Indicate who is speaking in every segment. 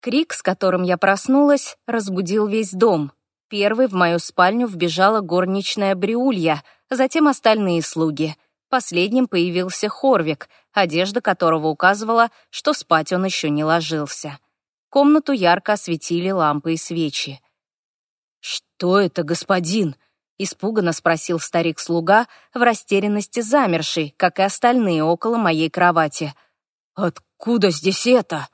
Speaker 1: Крик, с которым я проснулась, разбудил весь дом. Первой в мою спальню вбежала горничная Бриулья, затем остальные слуги. Последним появился Хорвик, одежда которого указывала, что спать он еще не ложился. Комнату ярко осветили лампы и свечи.
Speaker 2: «Что это, господин?» — испуганно спросил старик-слуга, в растерянности замерший, как и остальные около моей кровати. «Откуда здесь это?»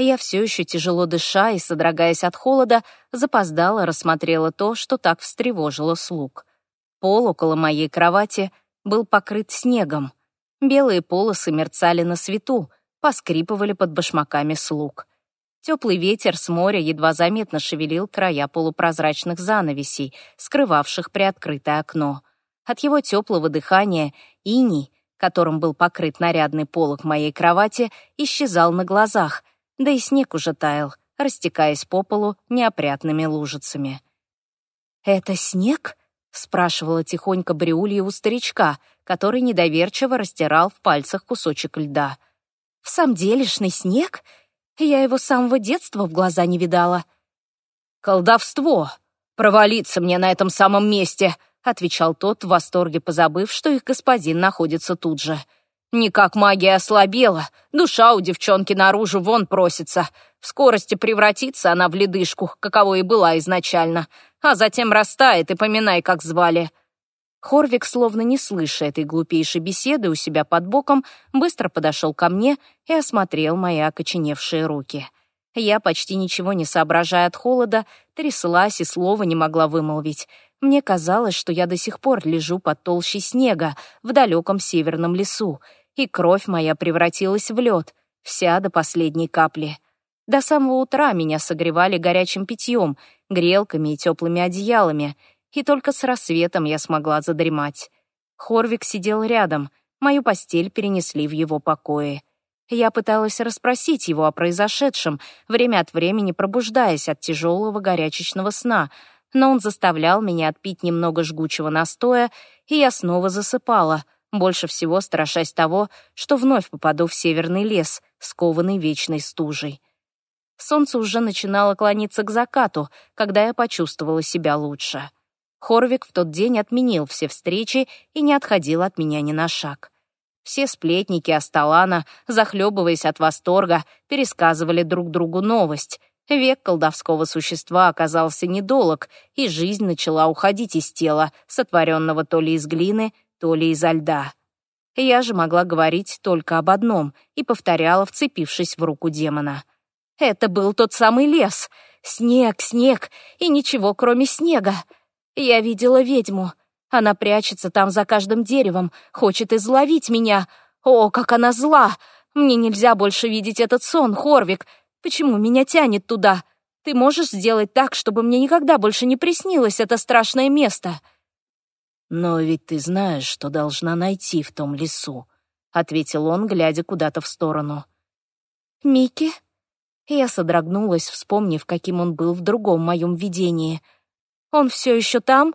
Speaker 1: Я все еще тяжело дыша и, содрогаясь от холода, запоздала рассмотрела то, что так встревожило слуг. Пол около моей кровати был покрыт снегом. Белые полосы мерцали на свету, поскрипывали под башмаками слуг. Теплый ветер с моря едва заметно шевелил края полупрозрачных занавесей, скрывавших приоткрытое окно. От его теплого дыхания иней, которым был покрыт нарядный полог моей кровати, исчезал на глазах, да и снег уже таял, растекаясь по полу неопрятными лужицами.
Speaker 2: «Это снег?» — спрашивала тихонько Бриулья у старичка, который недоверчиво растирал в пальцах кусочек льда. «В самом делешный снег? Я его с самого детства в глаза не видала».
Speaker 3: «Колдовство! Провалиться мне на этом самом месте!» — отвечал тот, в восторге позабыв, что их господин находится тут же. Никак магия ослабела, душа у девчонки наружу вон просится. В скорости превратится она в ледышку, каково и была изначально, а затем растает и поминай, как звали».
Speaker 1: Хорвик, словно не слыша этой глупейшей беседы у себя под боком, быстро подошел ко мне и осмотрел мои окоченевшие руки. Я, почти ничего не соображая от холода, тряслась и слова не могла вымолвить. Мне казалось, что я до сих пор лежу под толщей снега в далеком северном лесу, и кровь моя превратилась в лед, вся до последней капли. До самого утра меня согревали горячим питьем, грелками и теплыми одеялами, и только с рассветом я смогла задремать. Хорвик сидел рядом, мою постель перенесли в его покое. Я пыталась расспросить его о произошедшем, время от времени пробуждаясь от тяжелого горячечного сна, но он заставлял меня отпить немного жгучего настоя, и я снова засыпала — больше всего страшась того, что вновь попаду в северный лес, скованный вечной стужей. Солнце уже начинало клониться к закату, когда я почувствовала себя лучше. Хорвик в тот день отменил все встречи и не отходил от меня ни на шаг. Все сплетники Асталана, захлебываясь от восторга, пересказывали друг другу новость. Век колдовского существа оказался недолог, и жизнь начала уходить из тела, сотворенного то ли из глины, то ли изо льда. Я же могла говорить только об одном и повторяла, вцепившись в руку демона. Это был тот самый лес. Снег, снег и ничего, кроме снега. Я видела ведьму. Она прячется там за каждым деревом, хочет изловить меня. О, как она зла! Мне нельзя больше видеть этот сон, Хорвик. Почему меня тянет туда? Ты можешь сделать так, чтобы мне никогда больше не приснилось это страшное место?»
Speaker 2: «Но ведь ты знаешь, что должна найти в том лесу», — ответил он, глядя куда-то в сторону.
Speaker 1: «Микки?» Я содрогнулась, вспомнив, каким он был в другом моем видении. «Он все еще там?»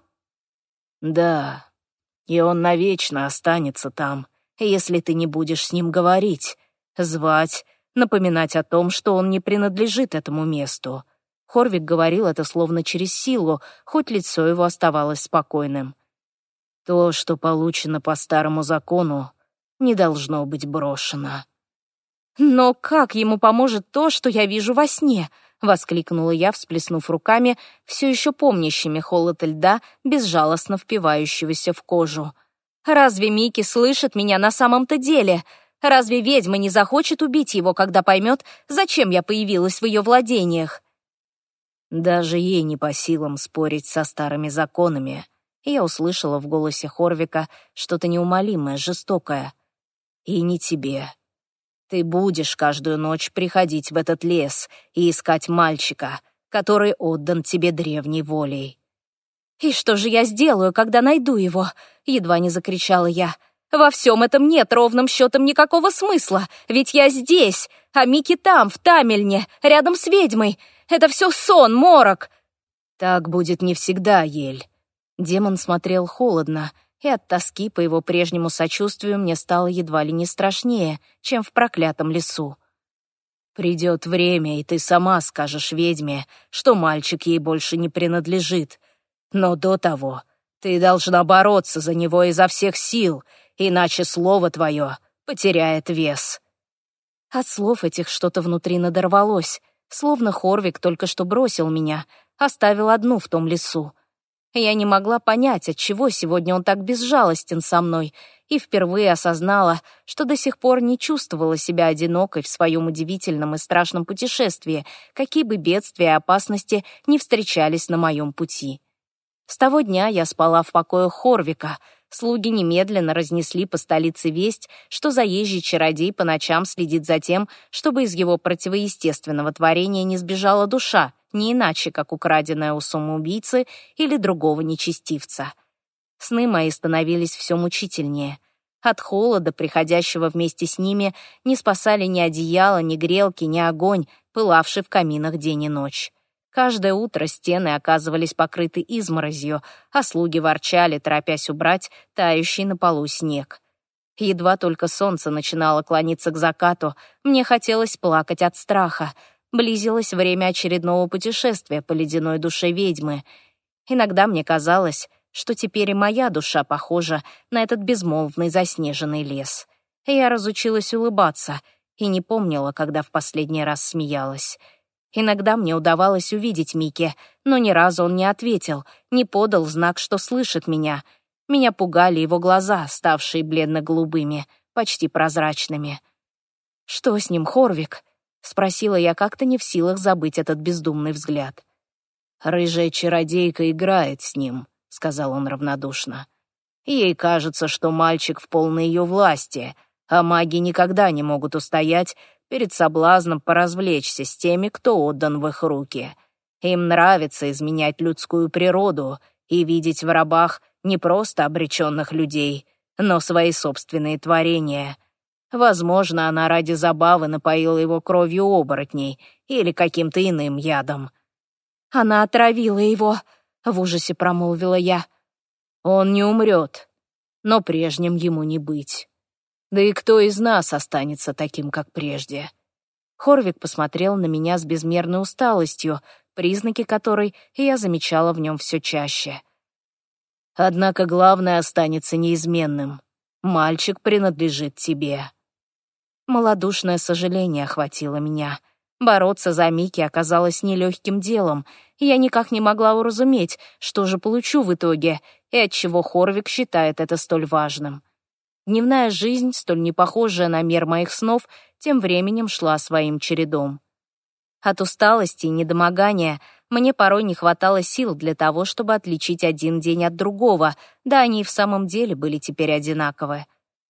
Speaker 2: «Да, и он навечно останется там, если ты не будешь с ним говорить, звать, напоминать о том, что он не принадлежит этому месту». Хорвик говорил это словно через силу, хоть лицо его оставалось спокойным. То, что получено по старому закону, не должно быть брошено.
Speaker 1: «Но как ему поможет то, что я вижу во сне?» — воскликнула я, всплеснув руками, все еще помнящими холод льда, безжалостно впивающегося в кожу. «Разве Микки слышит меня на самом-то деле? Разве ведьма не захочет убить его, когда поймет, зачем я появилась в ее владениях?»
Speaker 2: Даже ей не по силам спорить со старыми законами, и я услышала в голосе Хорвика что-то неумолимое, жестокое. «И не тебе. Ты будешь каждую ночь приходить в этот лес и искать мальчика, который отдан тебе древней волей».
Speaker 1: «И что же я сделаю, когда найду его?» — едва не закричала я. «Во всем этом нет ровным счетом никакого смысла, ведь я здесь, а Микки там, в Тамельне, рядом с ведьмой. Это все сон, морок».
Speaker 2: «Так будет не всегда, Ель. Демон смотрел холодно, и от тоски по его прежнему сочувствию мне стало едва ли не страшнее, чем в проклятом лесу. Придет время, и ты сама скажешь ведьме, что мальчик ей больше не принадлежит. Но до того ты должна бороться за него изо всех сил, иначе слово твое потеряет вес».
Speaker 1: От слов этих что-то внутри надорвалось, словно Хорвик только что бросил меня, оставил одну в том лесу. Я не могла понять, отчего сегодня он так безжалостен со мной, и впервые осознала, что до сих пор не чувствовала себя одинокой в своем удивительном и страшном путешествии, какие бы бедствия и опасности не встречались на моем пути. С того дня я спала в покоях Хорвика. Слуги немедленно разнесли по столице весть, что заезжий чародей по ночам следит за тем, чтобы из его противоестественного творения не сбежала душа, не иначе, как украденная у самоубийцы или другого нечестивца. Сны мои становились все мучительнее. От холода, приходящего вместе с ними, не спасали ни одеяло, ни грелки, ни огонь, пылавший в каминах день и ночь. Каждое утро стены оказывались покрыты изморозью, а слуги ворчали, торопясь убрать тающий на полу снег. Едва только солнце начинало клониться к закату, мне хотелось плакать от страха — Близилось время очередного путешествия по ледяной душе ведьмы. Иногда мне казалось, что теперь и моя душа похожа на этот безмолвный заснеженный лес. Я разучилась улыбаться и не помнила, когда в последний раз смеялась. Иногда мне удавалось увидеть Микки, но ни разу он не ответил, не подал знак, что слышит меня. Меня пугали его глаза, ставшие бледно-голубыми, почти прозрачными. «Что с ним, Хорвик?» — спросила я как-то не в силах забыть этот бездумный взгляд.
Speaker 2: «Рыжая чародейка играет с ним», — сказал он равнодушно. «Ей кажется, что мальчик в полной ее власти, а маги никогда не могут устоять перед соблазном поразвлечься с теми, кто отдан в их руки. Им нравится изменять людскую природу и видеть в рабах не просто обреченных людей, но свои собственные творения, Возможно, она ради забавы напоила его кровью оборотней или каким-то иным ядом.
Speaker 1: «Она отравила его», — в ужасе промолвила я.
Speaker 2: «Он не умрет, но прежним ему не быть. Да и кто из нас останется таким, как прежде?»
Speaker 1: Хорвик посмотрел на меня с безмерной усталостью, признаки которой я замечала в нем все чаще.
Speaker 2: «Однако главное останется неизменным. Мальчик принадлежит тебе».
Speaker 1: Молодушное сожаление охватило меня. Бороться за Мики оказалось нелегким делом. Я никак не могла уразуметь, что же получу в итоге, и отчего Хорвик считает это столь важным. Дневная жизнь, столь непохожая на мир моих снов, тем временем шла своим чередом. От усталости и недомогания мне порой не хватало сил для того, чтобы отличить один день от другого, да они и в самом деле были теперь одинаковы.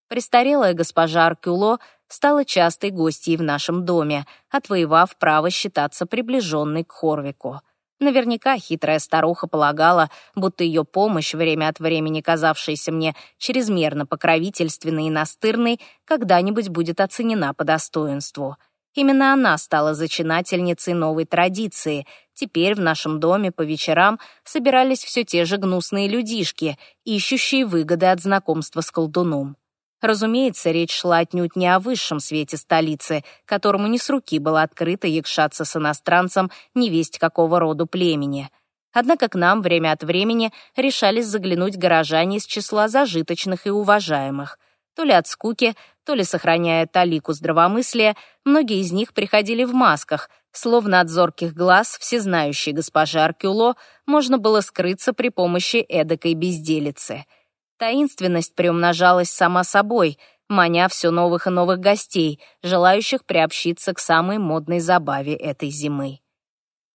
Speaker 1: Престарелая госпожа Аркюло стала частой гостьей в нашем доме, отвоевав право считаться приближенной к Хорвику. Наверняка хитрая старуха полагала, будто ее помощь, время от времени казавшаяся мне чрезмерно покровительственной и настырной, когда-нибудь будет оценена по достоинству. Именно она стала зачинательницей новой традиции. Теперь в нашем доме по вечерам собирались все те же гнусные людишки, ищущие выгоды от знакомства с колдуном. Разумеется, речь шла отнюдь не о высшем свете столицы, которому не с руки было открыто якшаться с иностранцем невесть какого роду племени. Однако к нам время от времени решались заглянуть горожане из числа зажиточных и уважаемых. То ли от скуки, то ли сохраняя талику здравомыслия, многие из них приходили в масках, словно от зорких глаз всезнающей госпожи Аркюло можно было скрыться при помощи эдакой безделицы — Таинственность приумножалась сама собой, маня все новых и новых гостей, желающих приобщиться к самой модной забаве этой зимы.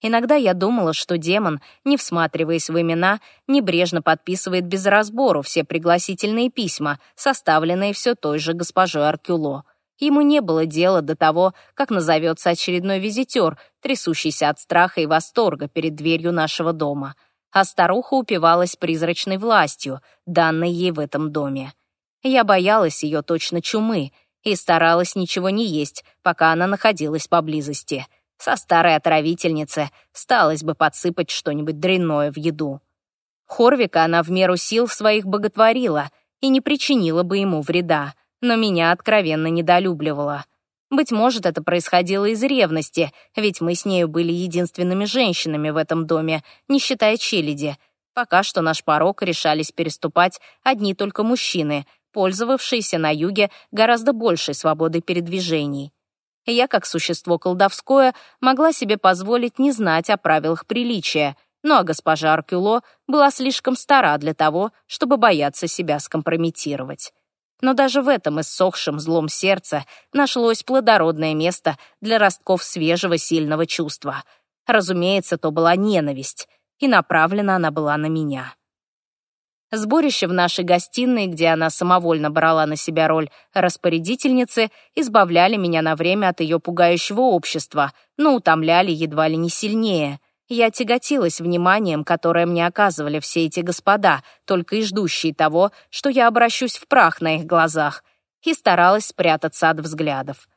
Speaker 1: Иногда я думала, что демон, не всматриваясь в имена, небрежно подписывает без разбору все пригласительные письма, составленные все той же госпожой Аркюло. Ему не было дела до того, как назовется очередной визитер, трясущийся от страха и восторга перед дверью нашего дома — а старуха упивалась призрачной властью, данной ей в этом доме. Я боялась ее точно чумы и старалась ничего не есть, пока она находилась поблизости. Со старой отравительницы сталось бы подсыпать что-нибудь дрянное в еду. Хорвика она в меру сил своих боготворила и не причинила бы ему вреда, но меня откровенно недолюбливала. Быть может, это происходило из ревности, ведь мы с нею были единственными женщинами в этом доме, не считая челяди. Пока что наш порог решались переступать одни только мужчины, пользовавшиеся на юге гораздо большей свободой передвижений. Я, как существо колдовское, могла себе позволить не знать о правилах приличия, ну а госпожа Аркюло была слишком стара для того, чтобы бояться себя скомпрометировать. Но даже в этом иссохшем злом сердце нашлось плодородное место для ростков свежего сильного чувства. Разумеется, то была ненависть, и направлена она была на меня. Сборище в нашей гостиной, где она самовольно брала на себя роль распорядительницы, избавляли меня на время от ее пугающего общества, но утомляли едва ли не сильнее. Я тяготилась вниманием, которое мне оказывали все эти господа, только и ждущие того, что я обращусь в прах на их глазах, и старалась спрятаться от взглядов.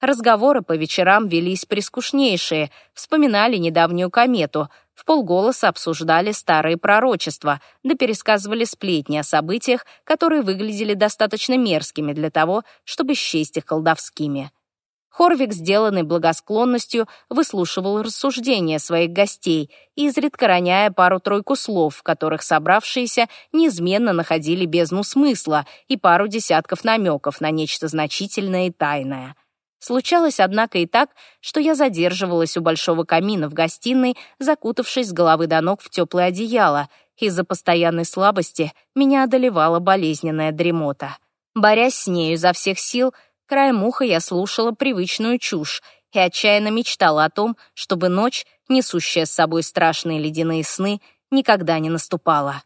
Speaker 1: Разговоры по вечерам велись прискучнейшие, вспоминали недавнюю комету, в полголоса обсуждали старые пророчества, да пересказывали сплетни о событиях, которые выглядели достаточно мерзкими для того, чтобы счесть их колдовскими. Хорвик, сделанный благосклонностью, выслушивал рассуждения своих гостей, изредка роняя пару-тройку слов, в которых собравшиеся неизменно находили бездну смысла и пару десятков намеков на нечто значительное и тайное. Случалось, однако, и так, что я задерживалась у большого камина в гостиной, закутавшись с головы до ног в теплое одеяло. Из-за постоянной слабости меня одолевала болезненная дремота. Борясь с нею изо всех сил, краем уха я слушала привычную чушь и отчаянно мечтала о том, чтобы ночь, несущая с собой страшные ледяные сны, никогда не наступала.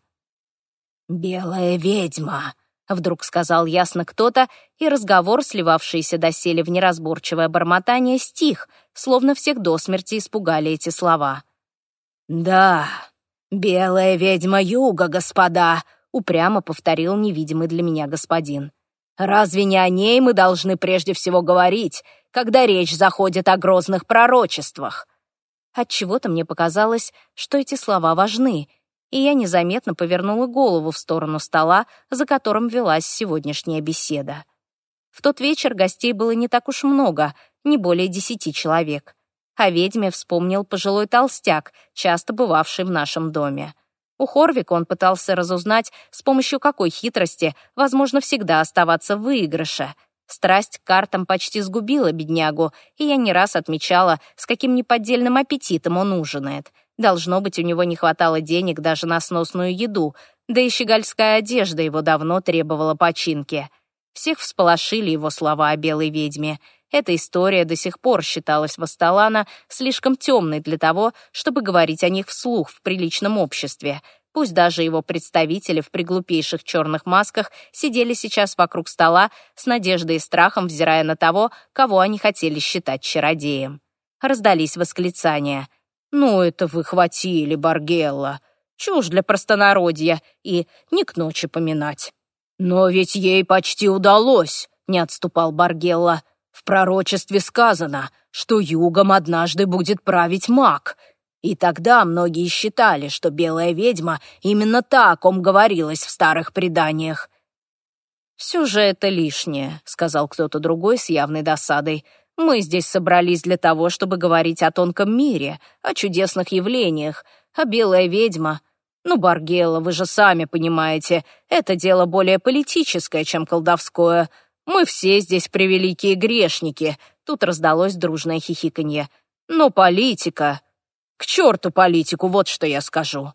Speaker 1: «Белая ведьма», Вдруг сказал ясно кто-то, и разговор, сливавшийся доселе в неразборчивое бормотание, стих, словно всех до смерти испугали эти слова. «Да, белая ведьма юга, господа», — упрямо повторил невидимый для меня господин. «Разве не о ней мы должны прежде всего говорить, когда речь заходит о грозных пророчествах?» Отчего-то мне показалось, что эти слова важны — и я незаметно повернула голову в сторону стола, за которым велась сегодняшняя беседа. В тот вечер гостей было не так уж много, не более десяти человек. О ведьме вспомнил пожилой толстяк, часто бывавший в нашем доме. У Хорвика он пытался разузнать, с помощью какой хитрости возможно всегда оставаться в выигрыше. Страсть к картам почти сгубила беднягу, и я не раз отмечала, с каким неподдельным аппетитом он ужинает — Должно быть, у него не хватало денег даже на сносную еду, да и щегольская одежда его давно требовала починки. Всех всполошили его слова о белой ведьме. Эта история до сих пор считалась в Асталана слишком темной для того, чтобы говорить о них вслух в приличном обществе. Пусть даже его представители в приглупейших черных масках сидели сейчас вокруг стола с надеждой и страхом, взирая на того, кого они хотели считать чародеем. Раздались восклицания — «Ну, это вы хватили, Баргелла. Чушь для простонародья и не к ночи поминать». «Но ведь ей почти удалось», — не отступал Баргелла. «В пророчестве сказано, что югом однажды будет править маг. И тогда многие считали, что белая ведьма именно та, о ком говорилось в старых преданиях». «Все же это лишнее», — сказал кто-то другой с явной досадой. Мы здесь собрались для того, чтобы говорить о тонком мире, о чудесных явлениях, а белая ведьма... Ну, Баргела, вы же сами понимаете, это дело более политическое, чем колдовское. Мы все здесь превеликие грешники. Тут раздалось дружное хихиканье. Но политика... К черту политику, вот что я скажу.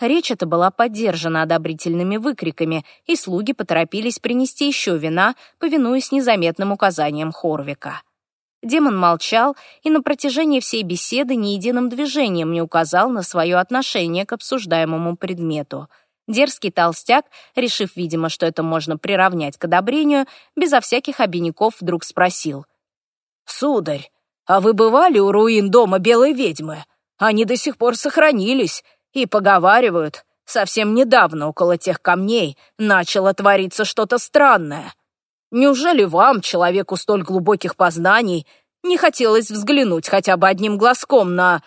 Speaker 1: Речь эта была поддержана одобрительными выкриками, и слуги поторопились принести еще вина, повинуясь незаметным указаниям Хорвика. Демон молчал и на протяжении всей беседы ни единым движением не указал на свое отношение к обсуждаемому предмету. Дерзкий толстяк, решив, видимо, что это можно приравнять к одобрению, безо всяких обиняков вдруг спросил. «Сударь, а вы бывали у руин дома белой ведьмы? Они до сих пор сохранились и поговаривают, совсем недавно около тех камней начало твориться что-то странное». Неужели вам, человеку столь глубоких познаний, не хотелось взглянуть хотя бы одним глазком на...»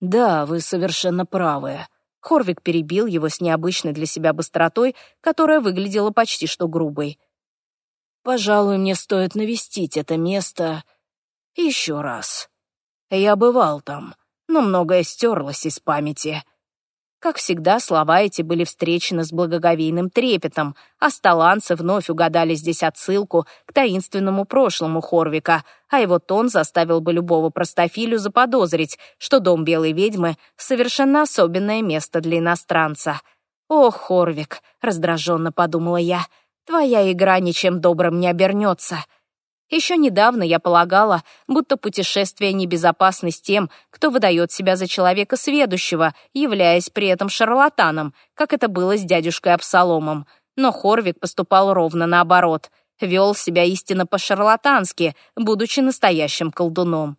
Speaker 1: «Да, вы совершенно правы». Хорвик перебил его с необычной для себя быстротой, которая выглядела почти что грубой.
Speaker 2: Пожалуй, мне стоит навестить это место еще раз. Я бывал там, но многое стерлось из памяти.
Speaker 1: Как всегда, слова эти были встречены с благоговейным трепетом, а сталанцы вновь угадали здесь отсылку к таинственному прошлому Хорвика, а его тон заставил бы любого простофилю заподозрить, что дом Белой ведьмы — совершенно особенное место для иностранца. «Ох, Хорвик», — раздраженно подумала я, — «твоя игра ничем добрым не обернется». Еще недавно я полагала, будто путешествие небезопасно с тем, кто выдает себя за человека сведущего, являясь при этом шарлатаном, как это было с дядюшкой Абсаломом. Но Хорвик поступал ровно наоборот. Вел себя истинно по-шарлатански, будучи настоящим колдуном.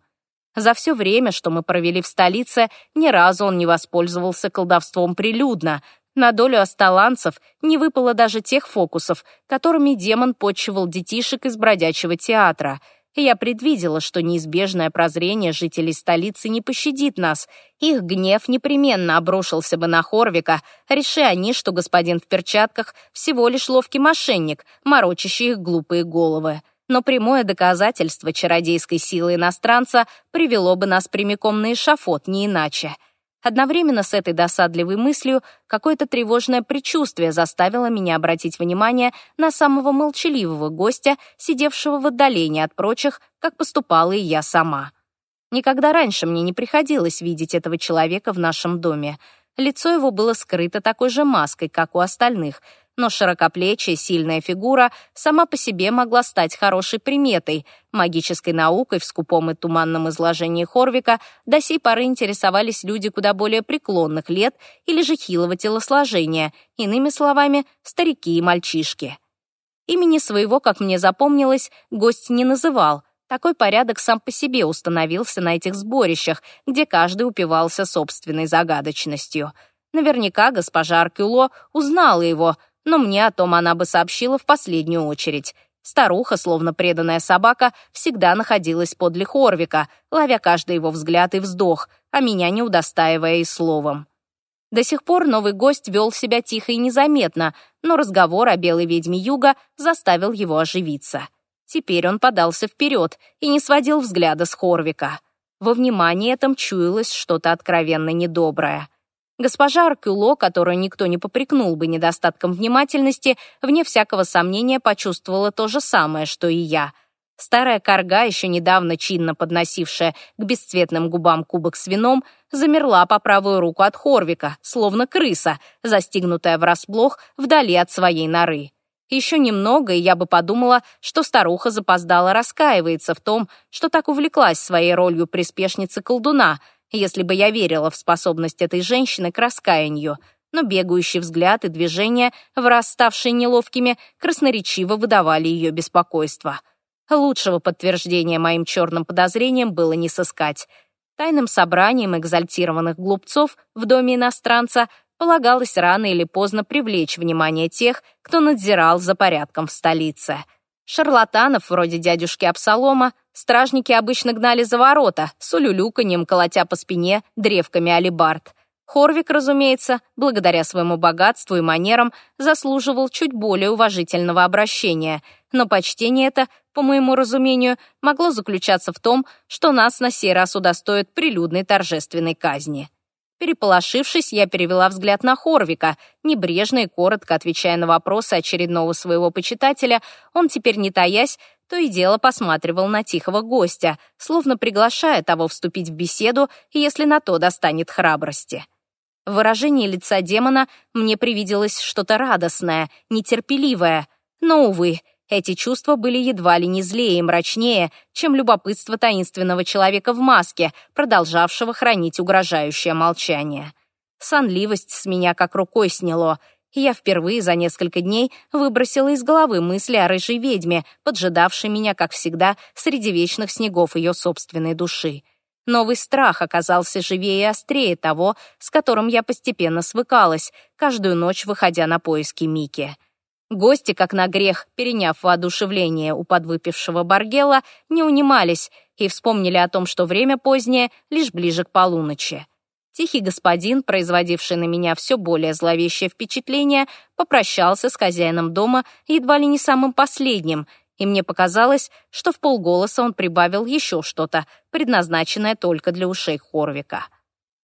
Speaker 1: За все время, что мы провели в столице, ни разу он не воспользовался колдовством прилюдно, на долю осталанцев не выпало даже тех фокусов, которыми демон почивал детишек из бродячего театра. Я предвидела, что неизбежное прозрение жителей столицы не пощадит нас. Их гнев непременно обрушился бы на Хорвика, реши они, что господин в перчатках всего лишь ловкий мошенник, морочащий их глупые головы. Но прямое доказательство чародейской силы иностранца привело бы нас прямиком на эшафот, не иначе. Одновременно с этой досадливой мыслью какое-то тревожное предчувствие заставило меня обратить внимание на самого молчаливого гостя, сидевшего в отдалении от прочих, как поступала и я сама. Никогда раньше мне не приходилось видеть этого человека в нашем доме. Лицо его было скрыто такой же маской, как у остальных — но широкоплечья, сильная фигура сама по себе могла стать хорошей приметой. Магической наукой в скупом и туманном изложении Хорвика до сей поры интересовались люди куда более преклонных лет или же хилого телосложения, иными словами, старики и мальчишки. Имени своего, как мне запомнилось, гость не называл. Такой порядок сам по себе установился на этих сборищах, где каждый упивался собственной загадочностью. Наверняка госпожа Аркюло узнала его — но мне о том она бы сообщила в последнюю очередь. Старуха, словно преданная собака, всегда находилась подле Хорвика, ловя каждый его взгляд и вздох, а меня не удостаивая и словом. До сих пор новый гость вел себя тихо и незаметно, но разговор о белой ведьме Юга заставил его оживиться. Теперь он подался вперед и не сводил взгляда с Хорвика. Во внимании этом чуялось что-то откровенно недоброе. Госпожа Аркюло, которую никто не попрекнул бы недостатком внимательности, вне всякого сомнения почувствовала то же самое, что и я. Старая корга, еще недавно чинно подносившая к бесцветным губам кубок с вином, замерла по правую руку от Хорвика, словно крыса, застигнутая врасплох вдали от своей норы. Еще немного, и я бы подумала, что старуха запоздала раскаивается в том, что так увлеклась своей ролью приспешницы колдуна — если бы я верила в способность этой женщины к раскаянию, но бегающий взгляд и движения, враз ставшие неловкими, красноречиво выдавали ее беспокойство. Лучшего подтверждения моим черным подозрениям было не сыскать. Тайным собранием экзальтированных глупцов в доме иностранца полагалось рано или поздно привлечь внимание тех, кто надзирал за порядком в столице. Шарлатанов, вроде дядюшки Абсалома, Стражники обычно гнали за ворота, с улюлюканьем, колотя по спине древками алибард. Хорвик, разумеется, благодаря своему богатству и манерам, заслуживал чуть более уважительного обращения, но почтение это, по моему разумению, могло заключаться в том, что нас на сей раз удостоит прилюдной торжественной казни. Переполошившись, я перевела взгляд на Хорвика. Небрежно и коротко отвечая на вопросы очередного своего почитателя, он теперь, не таясь, то и дело посматривал на тихого гостя, словно приглашая того вступить в беседу, если на то достанет храбрости. В выражении лица демона мне привиделось что-то радостное, нетерпеливое, но, увы, эти чувства были едва ли не злее и мрачнее, чем любопытство таинственного человека в маске, продолжавшего хранить угрожающее молчание. Сонливость с меня как рукой сняло — я впервые за несколько дней выбросила из головы мысли о рыжей ведьме, поджидавшей меня, как всегда, среди вечных снегов ее собственной души. Новый страх оказался живее и острее того, с которым я постепенно свыкалась, каждую ночь выходя на поиски Мики. Гости, как на грех, переняв воодушевление у подвыпившего Баргела, не унимались и вспомнили о том, что время позднее, лишь ближе к полуночи. Тихий господин, производивший на меня все более зловещее впечатление, попрощался с хозяином дома едва ли не самым последним и мне показалось, что в полголоса он прибавил еще что-то, предназначенное только для ушей Хорвика.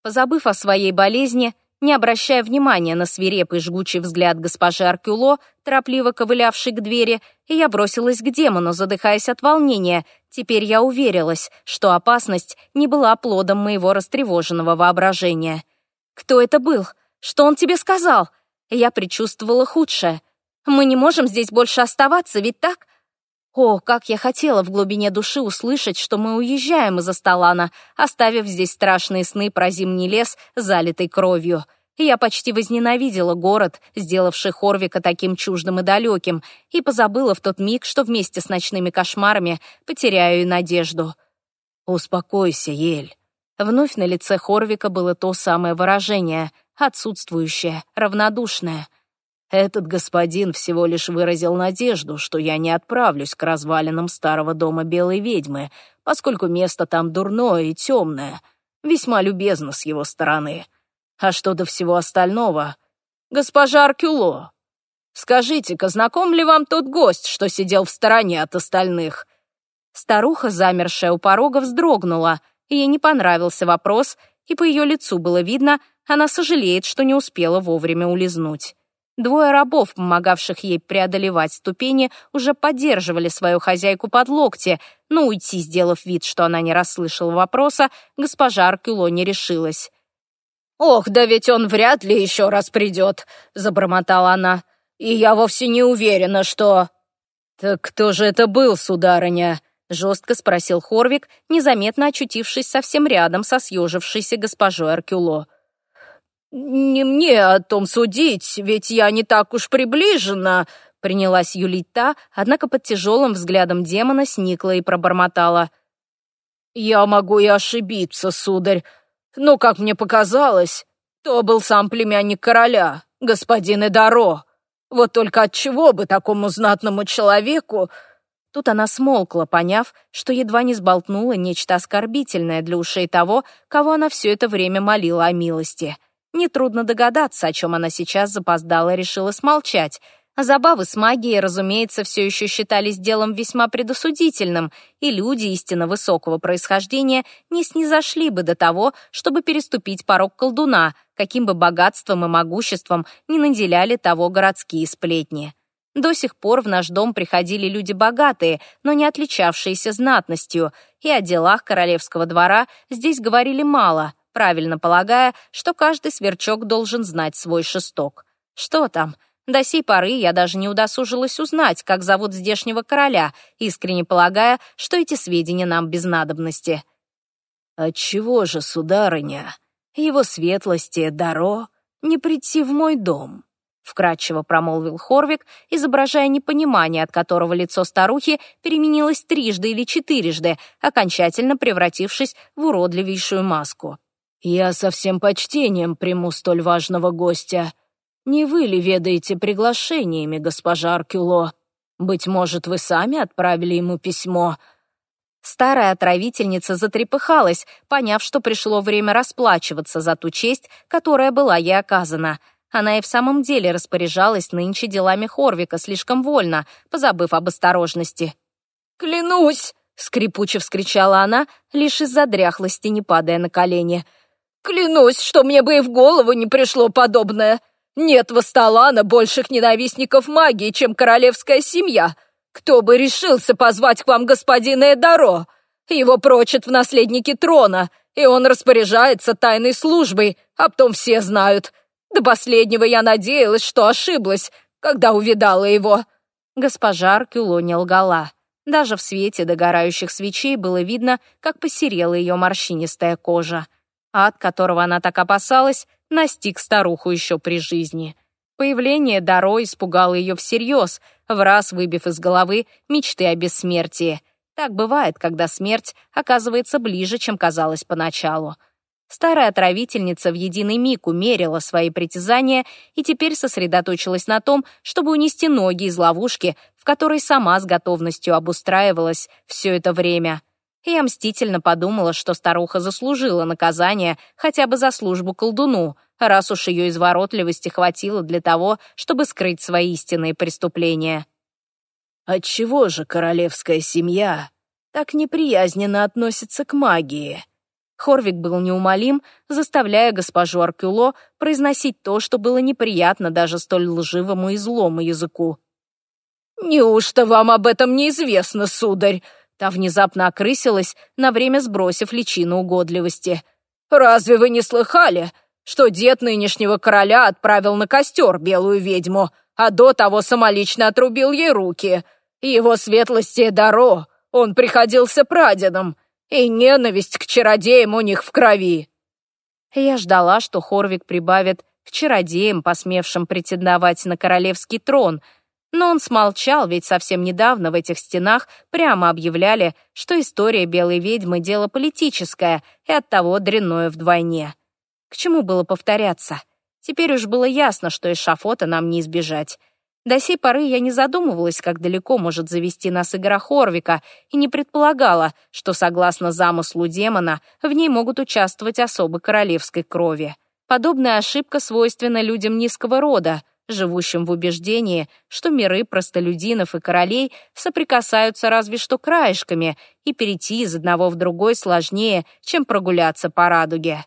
Speaker 1: Позабыв о своей болезни, не обращая внимания на свирепый жгучий взгляд госпожи Аркюло, торопливо ковылявшей к двери, я бросилась к демону, задыхаясь от волнения. Теперь я уверилась, что опасность не была плодом моего растревоженного воображения. «Кто это был? Что он тебе сказал?» Я предчувствовала худшее. «Мы не можем здесь больше оставаться, ведь так? О, как я хотела в глубине души услышать, что мы уезжаем из Асталана, оставив здесь страшные сны про зимний лес, залитый кровью. Я почти возненавидела город, сделавший Хорвика таким чуждым и далеким, и позабыла в тот миг, что вместе с ночными кошмарами потеряю и надежду. «Успокойся, Ель». Вновь на лице Хорвика было то самое выражение, отсутствующее, равнодушное — этот господин всего лишь выразил надежду, что я не отправлюсь к развалинам старого дома Белой ведьмы, поскольку место там дурное и темное. Весьма любезно с его стороны. А что до всего остального? Госпожа Аркюло, скажите-ка, знаком ли вам тот гость, что сидел в стороне от остальных? Старуха, замершая у порога, вздрогнула. Ей не понравился вопрос, и по ее лицу было видно, она сожалеет, что не успела вовремя улизнуть. Двое рабов, помогавших ей преодолевать ступени, уже поддерживали свою хозяйку под локти, но уйти, сделав вид, что она не расслышала вопроса, госпожа Аркюло не решилась. «Ох, да ведь он вряд ли еще раз придет», — забормотала она. «И я вовсе не уверена, что...» «Так кто же это был, сударыня?» — жестко спросил Хорвик, незаметно очутившись совсем рядом со съежившейся госпожой Аркюло. «Не мне о том судить, ведь я не так уж приближена», — принялась юлить та, однако под тяжелым взглядом демона сникла и пробормотала. «Я могу и ошибиться, сударь, но, как мне показалось, то был сам племянник короля, господин Эдаро. Вот только от чего бы такому знатному человеку...» Тут она смолкла, поняв, что едва не сболтнула нечто оскорбительное для ушей того, кого она все это время молила о милости — Нетрудно догадаться, о чем она сейчас запоздала решила смолчать. Забавы с магией, разумеется, все еще считались делом весьма предосудительным, и люди истинно высокого происхождения не снизошли бы до того, чтобы переступить порог колдуна, каким бы богатством и могуществом не наделяли того городские сплетни. До сих пор в наш дом приходили люди богатые, но не отличавшиеся знатностью, и о делах королевского двора здесь говорили мало — правильно полагая, что каждый сверчок должен знать свой шесток. Что там? До сей поры я даже не удосужилась узнать, как зовут здешнего короля, искренне полагая, что эти сведения нам без надобности. «Отчего же, сударыня, его светлости, Даро, не прийти в мой дом?» вкрадчиво промолвил Хорвик, изображая непонимание, от которого лицо старухи переменилось трижды или четырежды, окончательно превратившись в уродливейшую маску. «Я со всем почтением приму столь важного гостя. Не вы ли ведаете приглашениями, госпожа Аркюло? Быть может, вы сами отправили ему письмо?» Старая отравительница затрепыхалась, поняв, что пришло время расплачиваться за ту честь, которая была ей оказана. Она и в самом деле распоряжалась нынче делами Хорвика слишком вольно, позабыв об осторожности. «Клянусь!» — скрипуче вскричала она, лишь из-за дряхлости не падая на колени — Клянусь, что мне бы и в голову не пришло подобное. Нет в Асталана больших ненавистников магии, чем королевская семья. Кто бы решился позвать к вам господина Эдаро? Его прочат в наследнике трона, и он распоряжается тайной службой, а потом все знают. До последнего я надеялась, что ошиблась, когда увидала его». Госпожа Аркюло не лгала. Даже в свете догорающих свечей было видно, как посерела ее морщинистая кожа. Ад, которого она так опасалась, настиг старуху еще при жизни. Появление Даро испугало ее всерьез, в раз выбив из головы мечты о бессмертии. Так бывает, когда смерть оказывается ближе, чем казалось поначалу. Старая отравительница в единый миг умерила свои притязания и теперь сосредоточилась на том, чтобы унести ноги из ловушки, в которой сама с готовностью обустраивалась все это время — я мстительно подумала, что старуха заслужила наказание хотя бы за службу колдуну, раз уж ее изворотливости хватило для того, чтобы скрыть свои истинные преступления.
Speaker 2: Отчего же королевская семья так неприязненно относится к магии?»
Speaker 1: Хорвик был неумолим, заставляя госпожу Аркюло произносить то, что было неприятно даже столь лживому и злому языку. «Неужто вам об этом неизвестно, сударь?» Та внезапно окрысилась, на время сбросив личину угодливости. «Разве вы не слыхали, что дед нынешнего короля отправил на костер белую ведьму, а до того самолично отрубил ей руки? Его светлости Даро, он приходился прадедом, и ненависть к чародеям у них в крови». Я ждала, что Хорвик прибавит к чародеям, посмевшим претендовать на королевский трон, но он смолчал, ведь совсем недавно в этих стенах прямо объявляли, что история белой ведьмы — дело политическое и оттого дрянное вдвойне. К чему было повторяться? Теперь уж было ясно, что из шафота нам не избежать. До сей поры я не задумывалась, как далеко может завести нас игра Хорвика, и не предполагала, что, согласно замыслу демона, в ней могут участвовать особы королевской крови. Подобная ошибка свойственна людям низкого рода, живущим в убеждении, что миры простолюдинов и королей соприкасаются разве что краешками, и перейти из одного в другой сложнее, чем прогуляться по радуге.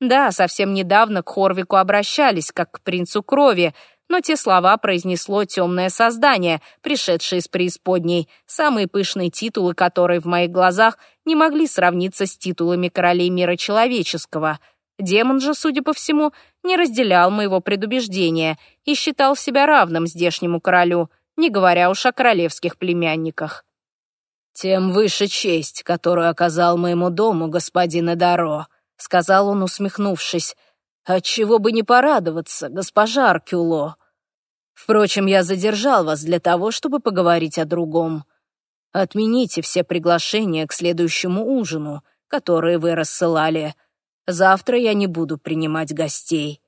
Speaker 1: Да, совсем недавно к Хорвику обращались, как к принцу крови, но те слова произнесло темное создание, пришедшее из преисподней, самые пышные титулы которые в моих глазах не могли сравниться с титулами королей мира человеческого. Демон же, судя по всему, не разделял моего предубеждения и считал себя равным здешнему королю, не говоря уж о королевских племянниках.
Speaker 2: «Тем выше честь, которую оказал моему дому господин Эдаро», — сказал он, усмехнувшись. «Отчего бы не порадоваться, госпожа Аркюло?» Впрочем, я задержал вас для того, чтобы поговорить о другом. Отмените все приглашения к следующему ужину, которые вы рассылали. Завтра я не буду принимать гостей».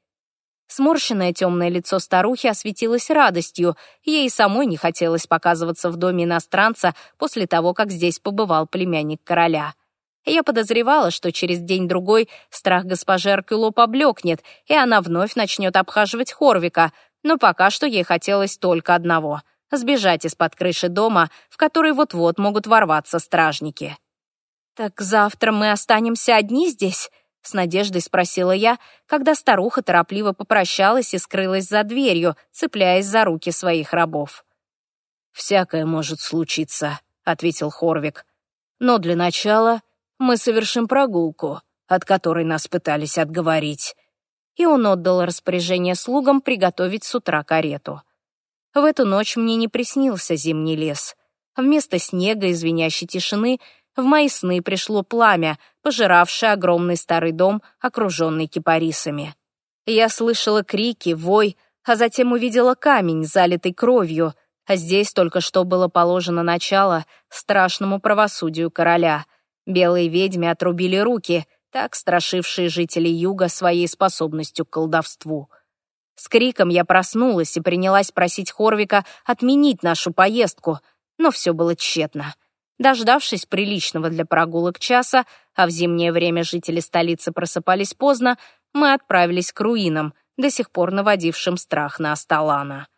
Speaker 1: Сморщенное темное лицо старухи осветилось радостью, ей самой не хотелось показываться в доме иностранца после того, как здесь побывал племянник короля. Я подозревала, что через день-другой страх госпожи Аркюло поблекнет, и она вновь начнет обхаживать Хорвика, но пока что ей хотелось только одного — сбежать из-под крыши дома, в который вот-вот могут ворваться стражники. «Так завтра мы останемся одни здесь?» — с надеждой спросила я, когда старуха торопливо попрощалась и скрылась за дверью, цепляясь за руки своих рабов.
Speaker 2: «Всякое может случиться», — ответил Хорвик. «Но для начала мы совершим прогулку, от которой нас пытались отговорить
Speaker 1: и он отдал распоряжение слугам приготовить с утра карету. В эту ночь мне не приснился зимний лес. Вместо снега и звенящей тишины в мои сны пришло пламя, пожиравшее огромный старый дом, окруженный кипарисами. Я слышала крики, вой, а затем увидела камень, залитый кровью, а здесь только что было положено начало страшному правосудию короля. Белые ведьме отрубили руки, так страшившие жителей юга своей способностью к колдовству. С криком я проснулась и принялась просить Хорвика отменить нашу поездку, но все было тщетно. Дождавшись приличного для прогулок часа, а в зимнее время жители столицы просыпались поздно, мы отправились к руинам, до сих пор наводившим страх на Асталана.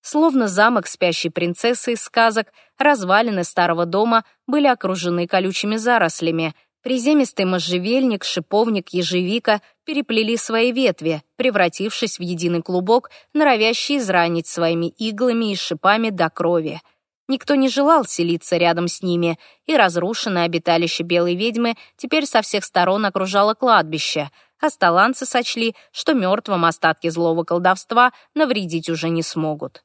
Speaker 1: Словно замок спящей принцессы из сказок, развалины старого дома были окружены колючими зарослями — Приземистый можжевельник, шиповник, ежевика переплели свои ветви, превратившись в единый клубок, норовящий изранить своими иглами и шипами до крови. Никто не желал селиться рядом с ними, и разрушенное обиталище белой ведьмы теперь со всех сторон окружало кладбище, а сталанцы сочли, что мертвым остатки злого колдовства навредить уже не смогут.